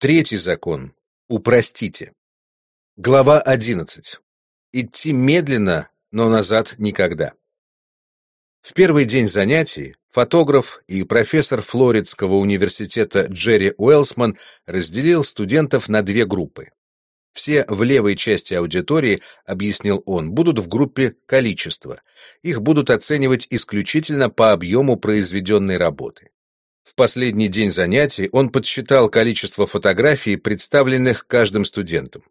Третий закон. Упростите. Глава 11. Идти медленно, но назад никогда. В первый день занятий фотограф и профессор Флоридского университета Джерри Уэлсман разделил студентов на две группы. Все в левой части аудитории, объяснил он, будут в группе количества. Их будут оценивать исключительно по объему произведенной работы. В последний день занятий он подсчитал количество фотографий, представленных каждым студентом.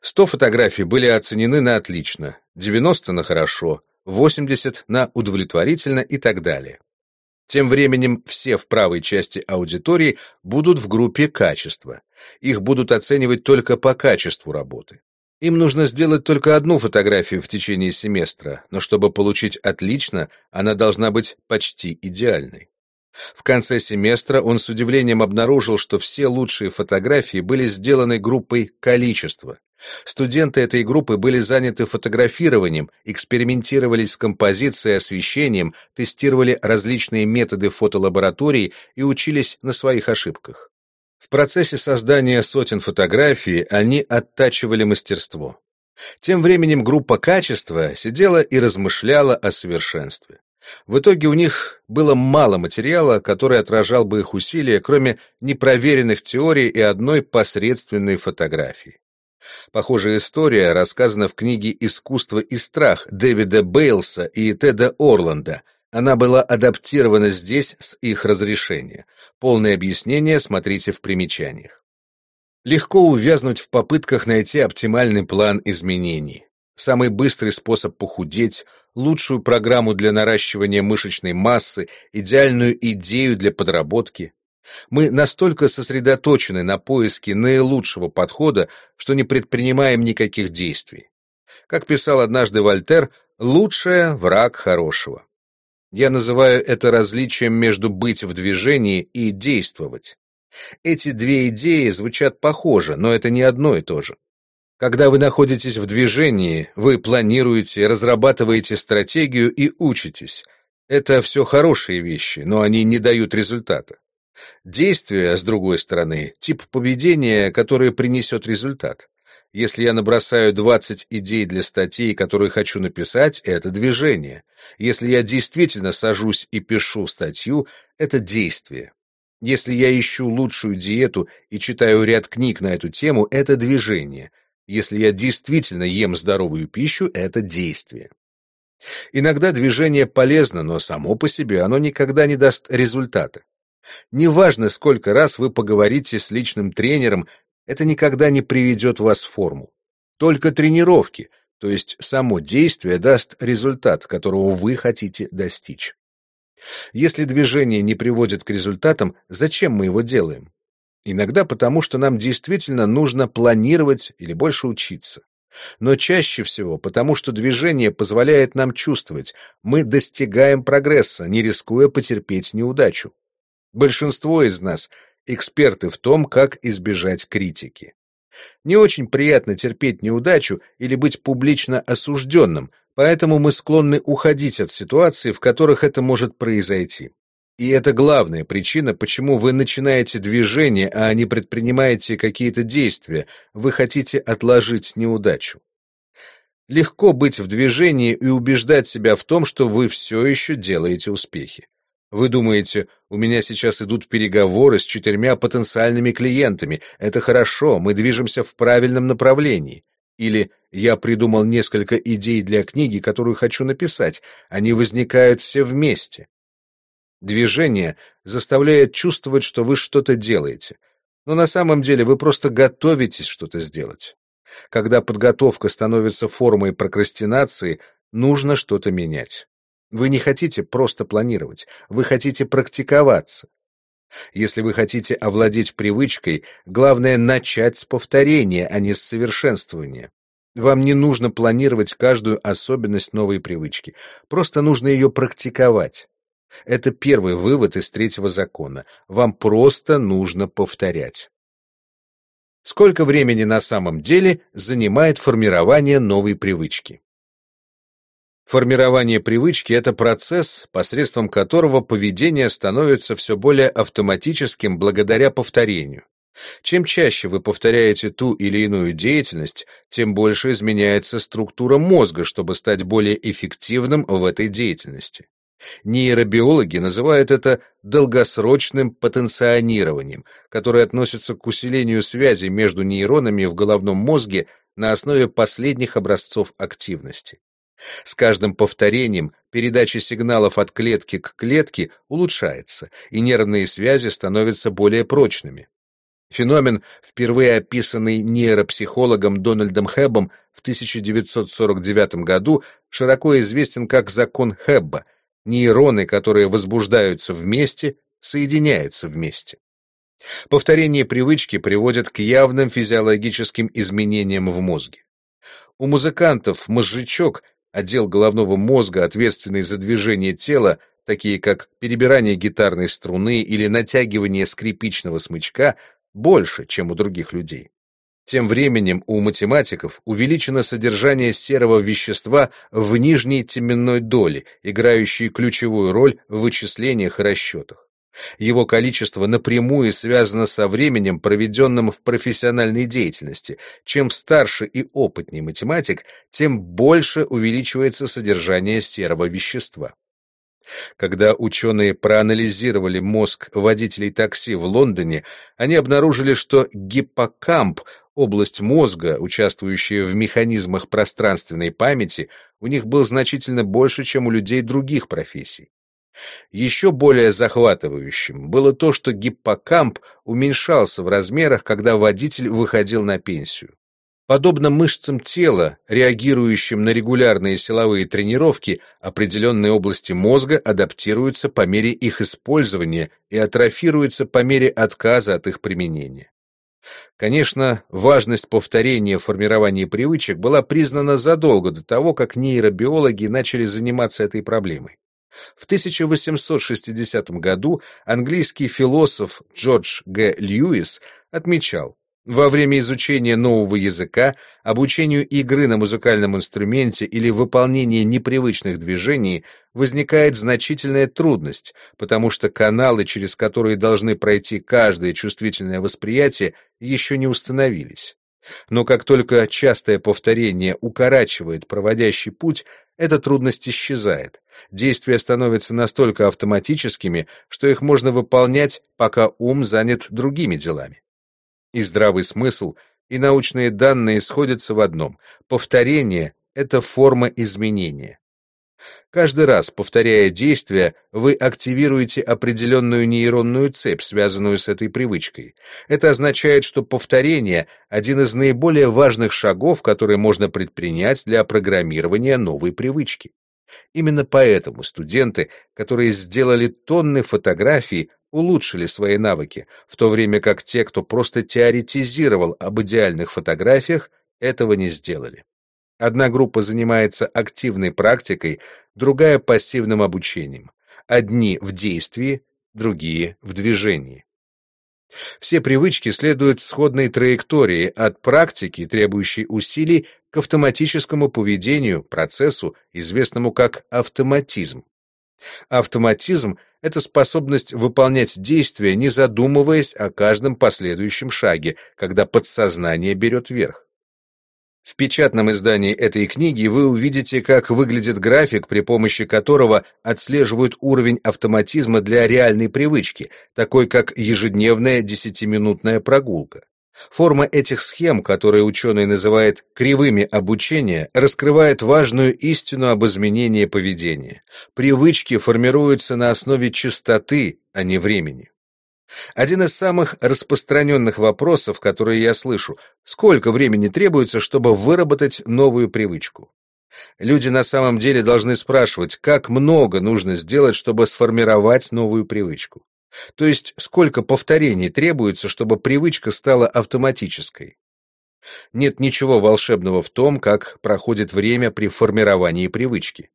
100 фотографий были оценены на отлично, 90 на хорошо, 80 на удовлетворительно и так далее. Тем временем все в правой части аудитории будут в группе качества. Их будут оценивать только по качеству работы. Им нужно сделать только одну фотографию в течение семестра, но чтобы получить отлично, она должна быть почти идеальной. В конце семестра он с удивлением обнаружил, что все лучшие фотографии были сделаны группой количества. Студенты этой группы были заняты фотографированием, экспериментировали с композицией, освещением, тестировали различные методы фотолабораторий и учились на своих ошибках. В процессе создания сотен фотографий они оттачивали мастерство. Тем временем группа качества сидела и размышляла о совершенстве. В итоге у них было мало материала, который отражал бы их усилия, кроме непроверенных теорий и одной посредственной фотографии. Похожая история рассказана в книге «Искусство и страх» Дэвида Бейлса и Теда Орланда. Она была адаптирована здесь с их разрешения. Полное объяснение смотрите в примечаниях. Легко увязнуть в попытках найти оптимальный план изменений. Самый быстрый способ похудеть, лучшую программу для наращивания мышечной массы, идеальную идею для подработки. Мы настолько сосредоточены на поиске наилучшего подхода, что не предпринимаем никаких действий. Как писал однажды Вольтер, лучшее — враг хорошего. Я называю это различием между быть в движении и действовать. Эти две идеи звучат похоже, но это не одно и то же. Когда вы находитесь в движении, вы планируете, разрабатываете стратегию и учитесь. Это все хорошие вещи, но они не дают результата. Действие, с другой стороны, тип поведения, которое принесет результат. Если я набросаю 20 идей для статей, которые хочу написать, это движение. Если я действительно сажусь и пишу статью, это действие. Если я ищу лучшую диету и читаю ряд книг на эту тему, это движение. Если я действительно ем здоровую пищу, это действие. Иногда движение полезно, но само по себе оно никогда не даст результата. Неважно, сколько раз вы поговорите с личным тренером, это никогда не приведет вас в форму. Только тренировки, то есть само действие, даст результат, которого вы хотите достичь. Если движение не приводит к результатам, зачем мы его делаем? Иногда потому, что нам действительно нужно планировать или больше учиться. Но чаще всего потому, что движение позволяет нам чувствовать, мы достигаем прогресса, не рискуя потерпеть неудачу. Большинство из нас — эксперты в том, как избежать критики. Не очень приятно терпеть неудачу или быть публично осужденным, поэтому мы склонны уходить от ситуаций, в которых это может произойти. И это главная причина, почему вы начинаете движение, а не предпринимаете какие-то действия, вы хотите отложить неудачу. Легко быть в движении и убеждать себя в том, что вы все еще делаете успехи. Вы думаете, у меня сейчас идут переговоры с четырьмя потенциальными клиентами, это хорошо, мы движемся в правильном направлении. Или я придумал несколько идей для книги, которую хочу написать, они возникают все вместе. Движение заставляет чувствовать, что вы что-то делаете, но на самом деле вы просто готовитесь что-то сделать. Когда подготовка становится формой прокрастинации, нужно что-то менять. Вы не хотите просто планировать, вы хотите практиковаться. Если вы хотите овладеть привычкой, главное начать с повторения, а не с совершенствования. Вам не нужно планировать каждую особенность новой привычки, просто нужно ее практиковать. Это первый вывод из третьего закона. Вам просто нужно повторять. Сколько времени на самом деле занимает формирование новой привычки? Формирование привычки – это процесс, посредством которого поведение становится все более автоматическим благодаря повторению. Чем чаще вы повторяете ту или иную деятельность, тем больше изменяется структура мозга, чтобы стать более эффективным в этой деятельности. Нейробиологи называют это долгосрочным потенционированием, которое относится к усилению связи между нейронами в головном мозге на основе последних образцов активности. С каждым повторением передача сигналов от клетки к клетке улучшается, и нервные связи становятся более прочными. Феномен, впервые описанный нейропсихологом Дональдом Хэббом в 1949 году, широко известен как закон Хэбба. Нейроны, которые возбуждаются вместе, соединяются вместе. Повторение привычки приводит к явным физиологическим изменениям в мозге. У музыкантов мозжечок, отдел головного мозга, ответственный за движение тела, такие как перебирание гитарной струны или натягивание скрипичного смычка, больше, чем у других людей. Тем временем у математиков увеличено содержание серого вещества в нижней теменной доле, играющей ключевую роль в вычислениях и расчетах. Его количество напрямую связано со временем, проведенным в профессиональной деятельности. Чем старше и опытнее математик, тем больше увеличивается содержание серого вещества. Когда ученые проанализировали мозг водителей такси в Лондоне, они обнаружили, что гиппокамп, область мозга, участвующая в механизмах пространственной памяти, у них был значительно больше, чем у людей других профессий. Еще более захватывающим было то, что гиппокамп уменьшался в размерах, когда водитель выходил на пенсию. Подобно мышцам тела, реагирующим на регулярные силовые тренировки, определенные области мозга адаптируются по мере их использования и атрофируются по мере отказа от их применения. Конечно, важность повторения в формировании привычек была признана задолго до того, как нейробиологи начали заниматься этой проблемой. В 1860 году английский философ Джордж Г. Льюис отмечал, во время изучения нового языка, обучению игры на музыкальном инструменте или выполнения непривычных движений возникает значительная трудность, потому что каналы, через которые должны пройти каждое чувствительное восприятие, еще не установились. Но как только частое повторение укорачивает проводящий путь, эта трудность исчезает. Действия становятся настолько автоматическими, что их можно выполнять, пока ум занят другими делами. И здравый смысл, и научные данные сходятся в одном. Повторение — это форма изменения. Каждый раз, повторяя действие, вы активируете определенную нейронную цепь, связанную с этой привычкой. Это означает, что повторение — один из наиболее важных шагов, которые можно предпринять для программирования новой привычки. Именно поэтому студенты, которые сделали тонны фотографий, улучшили свои навыки, в то время как те, кто просто теоретизировал об идеальных фотографиях, этого не сделали. Одна группа занимается активной практикой, другая — пассивным обучением. Одни в действии, другие в движении. Все привычки следуют сходной траектории от практики, требующей усилий, к автоматическому поведению, процессу, известному как автоматизм. Автоматизм — это способность выполнять действия, не задумываясь о каждом последующем шаге, когда подсознание берет верх. В печатном издании этой книги вы увидите, как выглядит график, при помощи которого отслеживают уровень автоматизма для реальной привычки, такой как ежедневная десятиминутная прогулка. Форма этих схем, которые ученый называет кривыми обучения, раскрывает важную истину об изменении поведения. Привычки формируются на основе частоты, а не времени. Один из самых распространенных вопросов, которые я слышу, сколько времени требуется, чтобы выработать новую привычку? Люди на самом деле должны спрашивать, как много нужно сделать, чтобы сформировать новую привычку. То есть, сколько повторений требуется, чтобы привычка стала автоматической. Нет ничего волшебного в том, как проходит время при формировании привычки.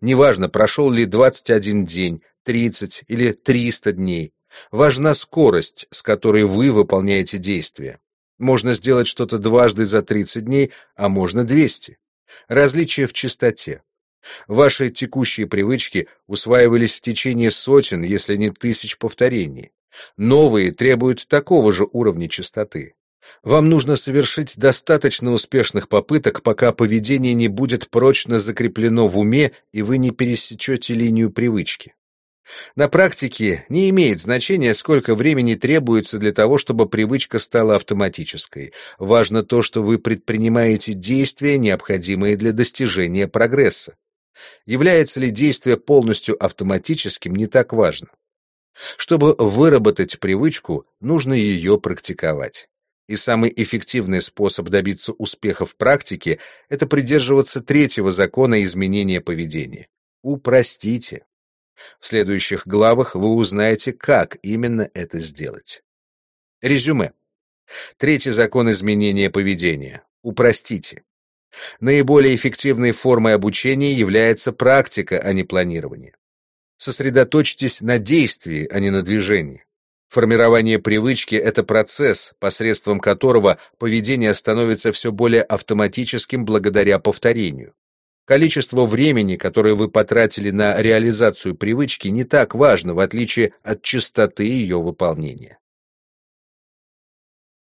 Неважно, прошел ли 21 день, 30 или 300 дней, важна скорость, с которой вы выполняете действия. Можно сделать что-то дважды за 30 дней, а можно 200. Различие в частоте. Ваши текущие привычки усваивались в течение сотен, если не тысяч повторений. Новые требуют такого же уровня частоты. Вам нужно совершить достаточно успешных попыток, пока поведение не будет прочно закреплено в уме и вы не пересечете линию привычки. На практике не имеет значения, сколько времени требуется для того, чтобы привычка стала автоматической. Важно то, что вы предпринимаете действия, необходимые для достижения прогресса. Является ли действие полностью автоматическим, не так важно. Чтобы выработать привычку, нужно ее практиковать. И самый эффективный способ добиться успеха в практике – это придерживаться третьего закона изменения поведения. Упростите. В следующих главах вы узнаете, как именно это сделать. Резюме. Третий закон изменения поведения. Упростите. Наиболее эффективной формой обучения является практика, а не планирование. Сосредоточьтесь на действии, а не на движении. Формирование привычки – это процесс, посредством которого поведение становится все более автоматическим благодаря повторению. Количество времени, которое вы потратили на реализацию привычки, не так важно, в отличие от частоты ее выполнения.